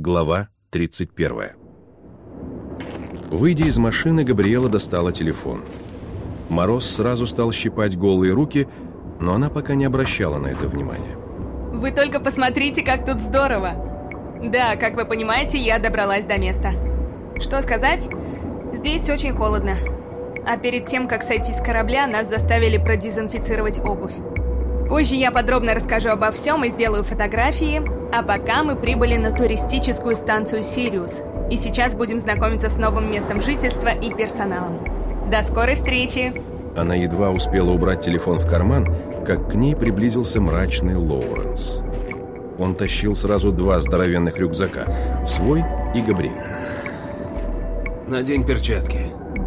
Глава 31. Выйдя из машины, Габриэла достала телефон. Мороз сразу стал щипать голые руки, но она пока не обращала на это внимания. Вы только посмотрите, как тут здорово. Да, как вы понимаете, я добралась до места. Что сказать? Здесь очень холодно. А перед тем, как сойти с корабля, нас заставили продезинфицировать обувь. Позже я подробно расскажу обо всем и сделаю фотографии, а пока мы прибыли на туристическую станцию «Сириус», и сейчас будем знакомиться с новым местом жительства и персоналом. До скорой встречи! Она едва успела убрать телефон в карман, как к ней приблизился мрачный Лоуренс. Он тащил сразу два здоровенных рюкзака, свой и Габриэль. Надень перчатки.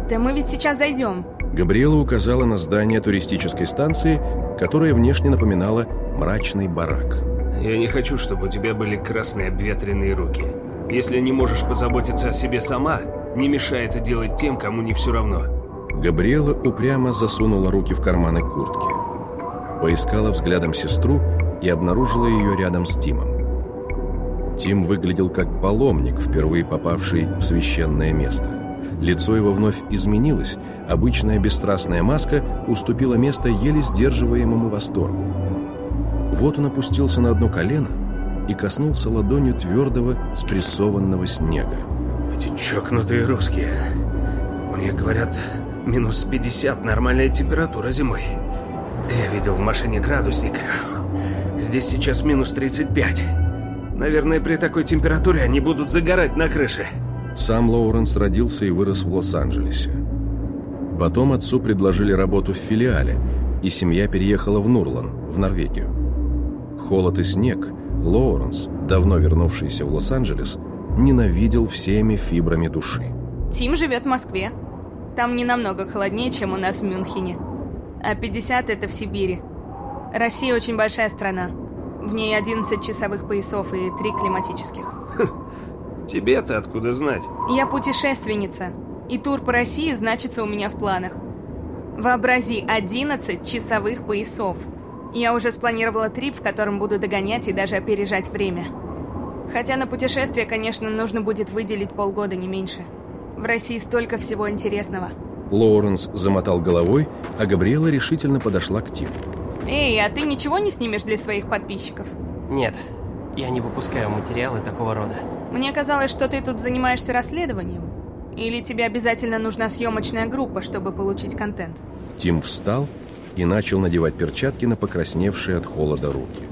Да мы ведь сейчас зайдем. Габриэла указала на здание туристической станции, которое внешне напоминало мрачный барак. Я не хочу, чтобы у тебя были красные обветренные руки. Если не можешь позаботиться о себе сама, не мешай это делать тем, кому не все равно. Габриэла упрямо засунула руки в карманы куртки. Поискала взглядом сестру и обнаружила ее рядом с Тимом. Тим выглядел как паломник, впервые попавший в священное место. Лицо его вновь изменилось, обычная бесстрастная маска уступила место еле сдерживаемому восторгу. Вот он опустился на одно колено и коснулся ладонью твердого спрессованного снега. Эти чокнутые русские. У них, говорят, минус 50 нормальная температура зимой. Я видел в машине градусник. Здесь сейчас минус 35. Наверное, при такой температуре они будут загорать на крыше. Сам Лоуренс родился и вырос в Лос-Анджелесе. Потом отцу предложили работу в филиале, и семья переехала в Нурлан, в Норвегию. Холод и снег Лоуренс, давно вернувшийся в Лос-Анджелес, ненавидел всеми фибрами души. Тим живет в Москве. Там не намного холоднее, чем у нас в Мюнхене. А 50 это в Сибири. Россия очень большая страна. В ней 11 часовых поясов и 3 климатических. Тебе-то откуда знать? Я путешественница, и тур по России значится у меня в планах. Вообрази, 11 часовых поясов. Я уже спланировала трип, в котором буду догонять и даже опережать время. Хотя на путешествие, конечно, нужно будет выделить полгода, не меньше. В России столько всего интересного. Лоуренс замотал головой, а Габриэла решительно подошла к Тиму. Эй, а ты ничего не снимешь для своих подписчиков? Нет, я не выпускаю материалы такого рода. Мне казалось, что ты тут занимаешься расследованием. Или тебе обязательно нужна съемочная группа, чтобы получить контент? Тим встал и начал надевать перчатки на покрасневшие от холода руки.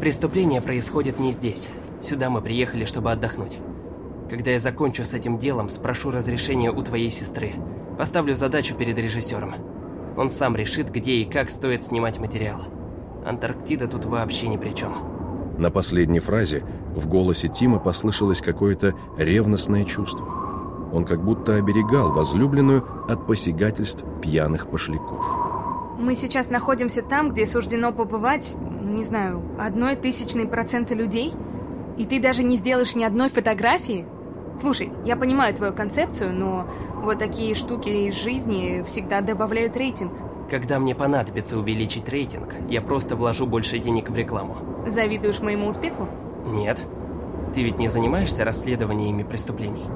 Преступление происходит не здесь. Сюда мы приехали, чтобы отдохнуть. Когда я закончу с этим делом, спрошу разрешения у твоей сестры. Поставлю задачу перед режиссером. Он сам решит, где и как стоит снимать материал. Антарктида тут вообще ни при чем. На последней фразе в голосе Тима послышалось какое-то ревностное чувство. Он как будто оберегал возлюбленную от посягательств пьяных пошляков. Мы сейчас находимся там, где суждено побывать, ну не знаю, одной тысячной процента людей? И ты даже не сделаешь ни одной фотографии? Слушай, я понимаю твою концепцию, но вот такие штуки из жизни всегда добавляют рейтинг. Когда мне понадобится увеличить рейтинг, я просто вложу больше денег в рекламу. Завидуешь моему успеху? Нет. Ты ведь не занимаешься расследованиями преступлений?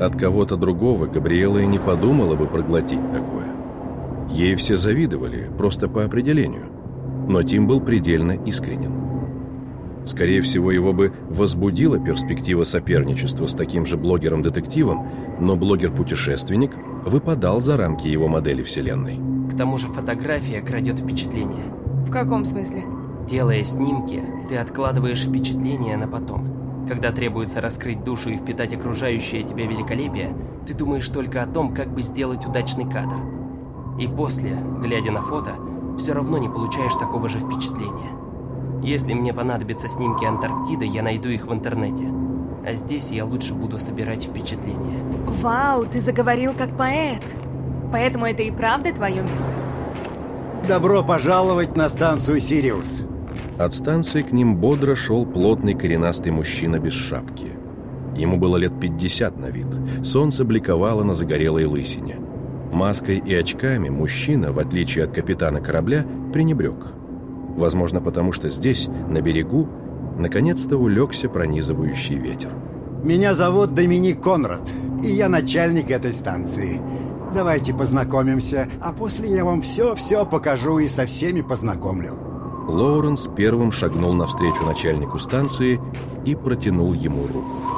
От кого-то другого Габриэла и не подумала бы проглотить такое. Ей все завидовали, просто по определению. Но Тим был предельно искренен. Скорее всего, его бы возбудила перспектива соперничества с таким же блогером-детективом, но блогер-путешественник выпадал за рамки его модели вселенной. К тому же фотография крадет впечатление. В каком смысле? Делая снимки, ты откладываешь впечатление на потом. Когда требуется раскрыть душу и впитать окружающее тебя великолепие, ты думаешь только о том, как бы сделать удачный кадр. И после, глядя на фото, все равно не получаешь такого же впечатления. Если мне понадобятся снимки Антарктиды, я найду их в интернете. А здесь я лучше буду собирать впечатления. Вау, ты заговорил как поэт. Поэтому это и правда твое место? Добро пожаловать на станцию «Сириус». От станции к ним бодро шел плотный коренастый мужчина без шапки. Ему было лет 50 на вид. Солнце бликовало на загорелой лысине. Маской и очками мужчина, в отличие от капитана корабля, пренебрег. Возможно, потому что здесь, на берегу, наконец-то улегся пронизывающий ветер. Меня зовут Доминик Конрад, и я начальник этой станции. Давайте познакомимся, а после я вам все-все покажу и со всеми познакомлю. Лоуренс первым шагнул навстречу начальнику станции и протянул ему руку.